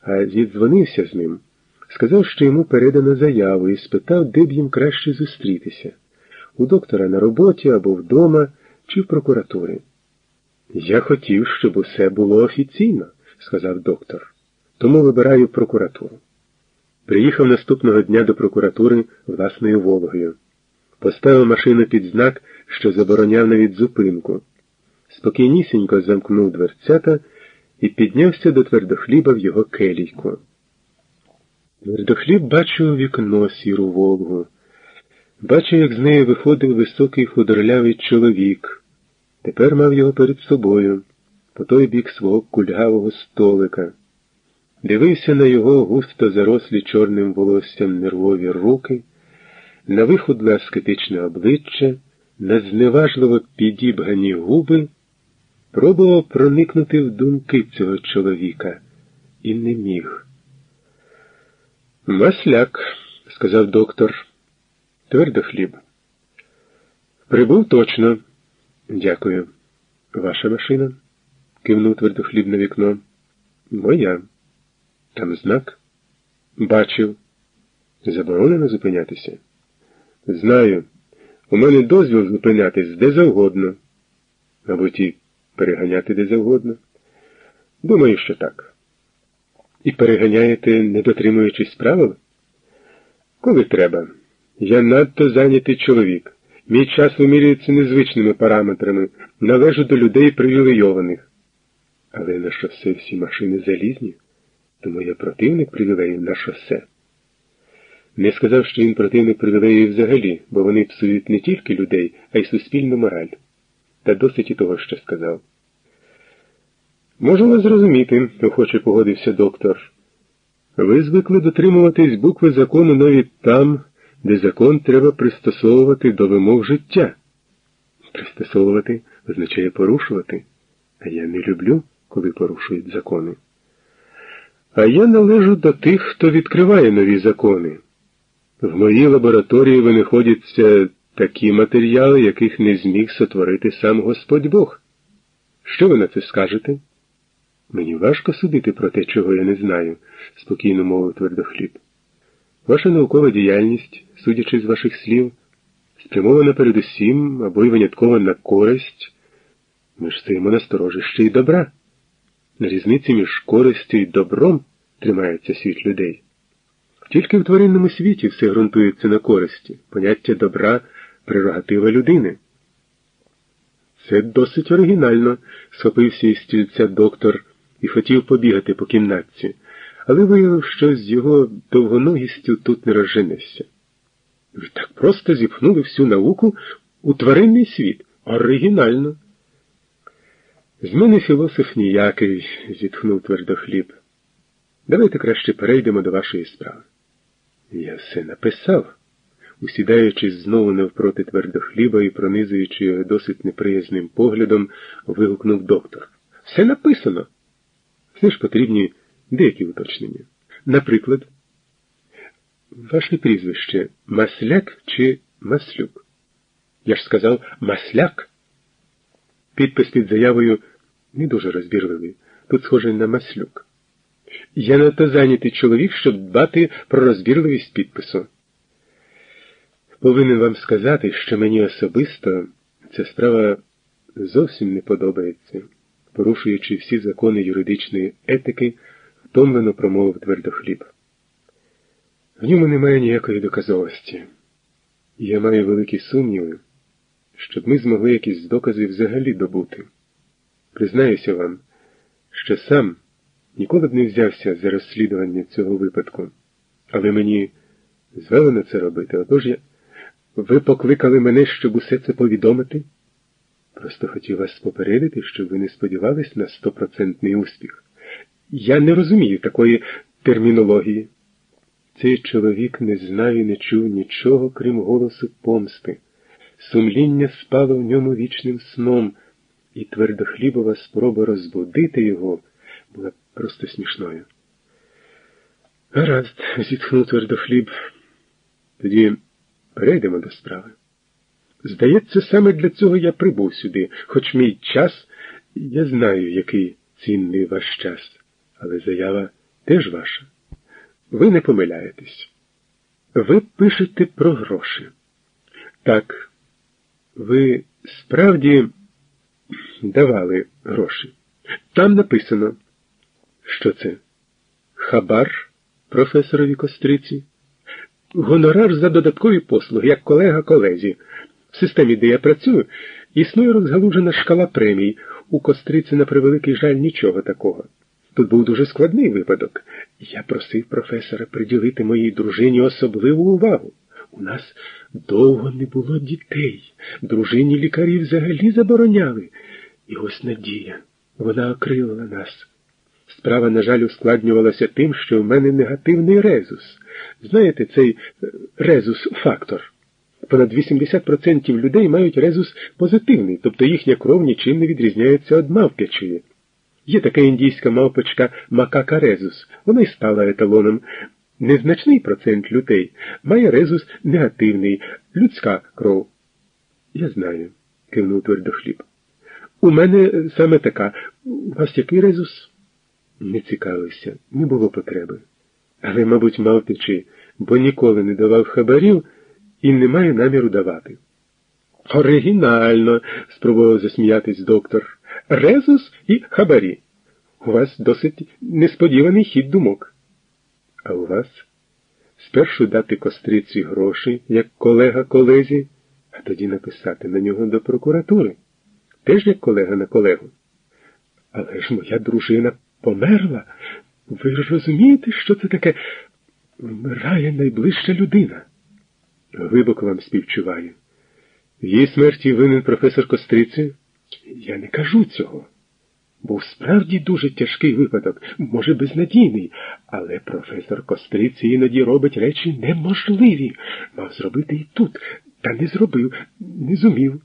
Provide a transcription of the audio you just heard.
а зідзвонився з ним, сказав, що йому передано заяву і спитав, де б їм краще зустрітися у доктора на роботі або вдома, чи в прокуратурі. Я хотів, щоб усе було офіційно, сказав доктор, тому вибираю прокуратуру. Приїхав наступного дня до прокуратури власною Волгою. Поставив машину під знак, що забороняв навіть зупинку. Спокійнісінько замкнув дверцята і піднявся до твердохліба в його келійку. Твердохліб бачив вікно сіру Волгу. Бачив, як з неї виходив високий худорлявий чоловік. Тепер мав його перед собою, по той бік свого кульгавого столика. Дивився на його густо зарослі чорним волоссям нервові руки, на виходле аскетичне обличчя, на зневажливо підібгані губи, пробував проникнути в думки цього чоловіка і не міг. Масляк, сказав доктор. Твердо хліб. Прибув точно. Дякую. Ваша машина? кивнув твердохліб на вікно. Моя. Там знак? Бачив. Заборонено зупинятися? Знаю. У мене дозвіл зупинятись де завгодно. Мабуть, і переганяти де завгодно. Думаю, що так. І переганяєте, не дотримуючись правил? Коли треба. Я надто зайнятий чоловік. Мій час вимірюється незвичними параметрами, належу до людей привілейованих. Але на шосе всі машини залізні, тому я противник привілеїв на шосе. Не сказав, що він противник привілеїв взагалі, бо вони псують не тільки людей, а й суспільну мораль. Та досить і того, що сказав. Вас зрозуміти, охоче погодився доктор. Ви звикли дотримуватись букви закону навіть там, де закон треба пристосовувати до вимог життя. Пристосовувати означає порушувати, а я не люблю, коли порушують закони. А я належу до тих, хто відкриває нові закони. В моїй лабораторії винаходяться такі матеріали, яких не зміг сотворити сам Господь Бог. Що ви на це скажете? Мені важко судити про те, чого я не знаю, спокійно мовив твердохліб. Ваша наукова діяльність, судячи з ваших слів, спрямована передусім або й винятково на користь. Ми ж стоїмо на сторожищі й добра. На різниці між користю і добром тримається світ людей. Тільки в тваринному світі все ґрунтується на користі, поняття добра прерогатива людини. Це досить оригінально, схопився із стільця доктор і хотів побігати по кімнатці але виявив, що з його довгоногістю тут не розженешся. Ви так просто зіпхнули всю науку у тваринний світ. Оригінально. З мене філософ ніякий, зітхнув твердохліб. Давайте краще перейдемо до вашої справи. Я все написав, усідаючись знову навпроти твердохліба і пронизуючи його досить неприязним поглядом, вигукнув доктор. Все написано. Все ж потрібні Деякі уточнення. Наприклад, ваше прізвище Масляк чи Маслюк? Я ж сказав Масляк. Підпис під заявою не дуже розбірливий. Тут схожий на Маслюк. Я надто зайнятий чоловік, щоб дбати про розбірливість підпису. Повинен вам сказати, що мені особисто ця справа зовсім не подобається, порушуючи всі закони юридичної етики втомлено промовив твердохліб. В ньому немає ніякої доказовості. І я маю великі сумніви, щоб ми змогли якісь докази взагалі добути. Признаюся вам, що сам ніколи б не взявся за розслідування цього випадку, але мені звелено це робити. Отож я. Ви покликали мене, щоб усе це повідомити? Просто хотів вас попередити, щоб ви не сподівались на стопроцентний успіх. Я не розумію такої термінології. Цей чоловік не знав і не чув нічого, крім голосу помсти. Сумління спало в ньому вічним сном, і твердохлібова спроба розбудити його була просто смішною. Гаразд, зітхнув твердохліб. Тоді перейдемо до справи. Здається, саме для цього я прибув сюди, хоч мій час, я знаю, який цінний ваш час але заява теж ваша. Ви не помиляєтесь. Ви пишете про гроші. Так, ви справді давали гроші. Там написано, що це хабар професорові Костриці, гонорар за додаткові послуги, як колега колезі. В системі, де я працюю, існує розгалужена шкала премій. У Костриці, на превеликий жаль, нічого такого. Тут був дуже складний випадок. Я просив професора приділити моїй дружині особливу увагу. У нас довго не було дітей. Дружині лікарі взагалі забороняли. І ось надія. Вона окрилила нас. Справа, на жаль, ускладнювалася тим, що в мене негативний резус. Знаєте, цей е, резус-фактор. Понад 80% людей мають резус позитивний, тобто їхня кров нічим не відрізняється від мавпячої. Є така індійська мавпочка Макака Резус. Вона й стала еталоном. Незначний процент людей має резус негативний, людська кров. Я знаю, кивнув твердохліб. У мене саме така. У вас який резус? Не цікавився, не було потреби. Але, мабуть, мавпічий, бо ніколи не давав хабарів і не має наміру давати. Оригінально, спробував засміятись доктор. Резус і хабарі. У вас досить несподіваний хід думок. А у вас спершу дати костриці гроші, як колега колезі, а тоді написати на нього до прокуратури. Теж як колега на колегу. Але ж моя дружина померла. Ви ж розумієте, що це таке? Вмирає найближча людина. Глибоко вам співчуваю. В її смерті винен професор Костриці? Я не кажу цього. Був справді дуже тяжкий випадок, може, безнадійний, але професор Костриці іноді робить речі неможливі. Мав зробити і тут, та не зробив, не зумів.